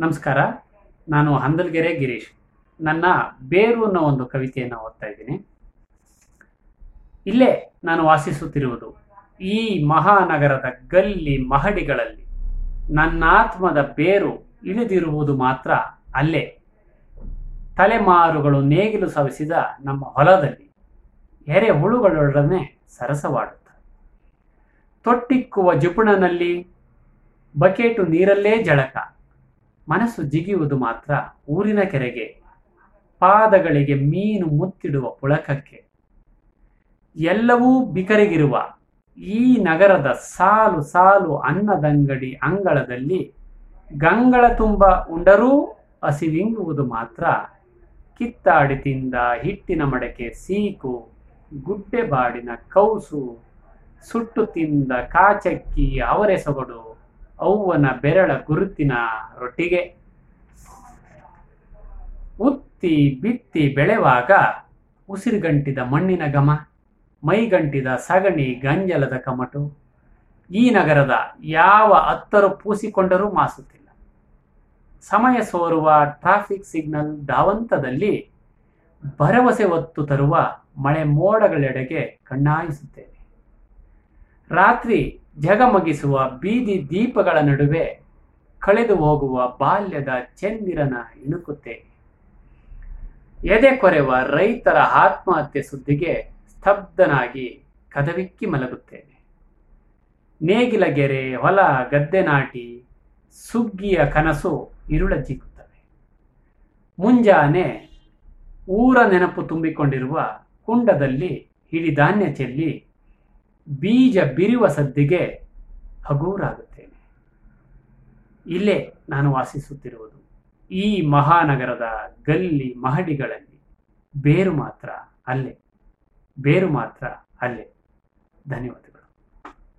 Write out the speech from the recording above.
ನಮಸ್ಕಾರ. ನಾನು ಹಂದಲ್ಗೆರೆ ಗಿರೀಶ್. ನನ್ನ ಬೇರು ಅನ್ನೋ ಒಂದು ಕವಿತೆಯನ್ನು ಓದ್ತಾ ಇದ್ದೀನಿ. ಇಲ್ಲೇ ನಾನು ವಾಸಿಸುತ್ತಿರುವುದು ಈ ಮಹಾನಗರದ ಗಲ್ಲಿ ಮಹಡಿಗಳಲ್ಲಿ. ನನ್ನ ಆತ್ಮದ ಬೇರು ಇಳಿದಿರುವುದು ಮಾತ್ರ ಅಲ್ಲೇ. ತಲೆಮಾರುಗಳು ನೇಗಿಲು ಸವಿಸಿದ ನಮ್ಮ ಹೊಲದಲ್ಲಿ. ಎರೆಹುಳುಗಳೊಡನೆ ಸರಸವಾಡುತ್ತ. ತೊಟ್ಟಿಕ್ಕುವ ಜುಪುಣನಲ್ಲಿ ಬಕೆಟು ನೀರಲ್ಲೇ ಜಳಕ. ಮನಸ್ಸು ಜಿಗಿಯುವುದು ಮಾತ್ರ ಊರಿನ ಕೆರೆಗೆ, ಪಾದಗಳಿಗೆ ಮೀನು ಮುತ್ತಿಡುವ ಪುಳಕಕ್ಕೆ. ಎಲ್ಲವೂ ಬಿಕರಿಗಿರುವ ಈ ನಗರದ ಸಾಲು ಸಾಲು ಅನ್ನದಂಗಡಿ ಅಂಗಳದಲ್ಲಿ ಗಂಗಳ ತುಂಬ ಉಂಡರೂ ಹಸಿವಿಂಗುವುದು ಮಾತ್ರ. ಕಿತ್ತಾಡಿ ತಿಂದ ಹಿಟ್ಟಿನ ಮಡಕೆ ಸೀಕು, ಗುಡ್ಡೆ ಬಾಡಿನ ಕೌಸು, ಸುಟ್ಟು ತಿಂದ ಕಾಚಕ್ಕಿ ಅವರೆ ಸೊಗಡು. ಅವ್ವನ ಬೆರಳ ಗುರುತಿನ ರೊಟ್ಟಿಗೆ. ಉತ್ತಿ ಬಿತ್ತಿ ಬೆಳೆವಾಗ ಉಸಿರುಗಂಟಿದ ಮಣ್ಣಿನ ಘಮ, ಮೈಗಂಟಿದ ಸಗಣಿ ಗಂಜಲದ ಕಮಟು. ಈ ನಗರದ ಯಾವ ಹತ್ತರು ಪೂಸಿಕೊಂಡರೂ ಮಾಸುತ್ತಿಲ್ಲ. ಸಮಯ ಸೋರುವ ಟ್ರಾಫಿಕ್ ಸಿಗ್ನಲ್ ಧಾವಂತದಲ್ಲಿ ಭರವಸೆ ಒತ್ತು ತರುವ ಮಳೆ ಮೋಡಗಳೆಡೆಗೆ ಕಣ್ಣಾಯಿಸುತ್ತೇನೆ. ರಾತ್ರಿ ಜಗಮಗಿಸುವ ಬೀದಿ ದೀಪಗಳ ನಡುವೆ ಕಳೆದು ಹೋಗುವ ಬಾಲ್ಯದ ಚಂದಿರನ ಇಣುಕುತ್ತೆ. ಎದೆ ಕೊರೆವ ರೈತರ ಆತ್ಮಹತ್ಯೆ ಸುದ್ದಿಗೆ ಸ್ತಬ್ಧನಾಗಿ ಕದವಿಕ್ಕಿ ಮಲಗುತ್ತೇನೆ ನೇಗಿಲಗೆರೆ ಹೊಲ, ಗದ್ದೆ ನಾಟಿ, ಸುಗ್ಗಿಯ ಕನಸು ಇರುಳ ಜಿಕ್ಕುತ್ತವೆ ಮುಂಜಾನೆ ಊರ ನೆನಪು ತುಂಬಿಕೊಂಡಿರುವ ಕುಂಡದಲ್ಲಿ ಹಿಡಿಧಾನ್ಯ ಚೆಲ್ಲಿ ಬೀಜ ಬಿರಿವ ಸದ್ದಿಗೆ ಹಗೂರಾಗುತ್ತೇನೆ. ಇಲ್ಲೇ ನಾನು ವಾಸಿಸುತ್ತಿರುವುದು. ಈ ಮಹಾನಗರದ ಗಲ್ಲಿ ಮಹಡಿಗಳಲ್ಲಿ ಬೇರು ಮಾತ್ರ ಅಲ್ಲೇ, ಬೇರು ಮಾತ್ರ ಅಲ್ಲೇ. ಧನ್ಯವಾದಗಳು.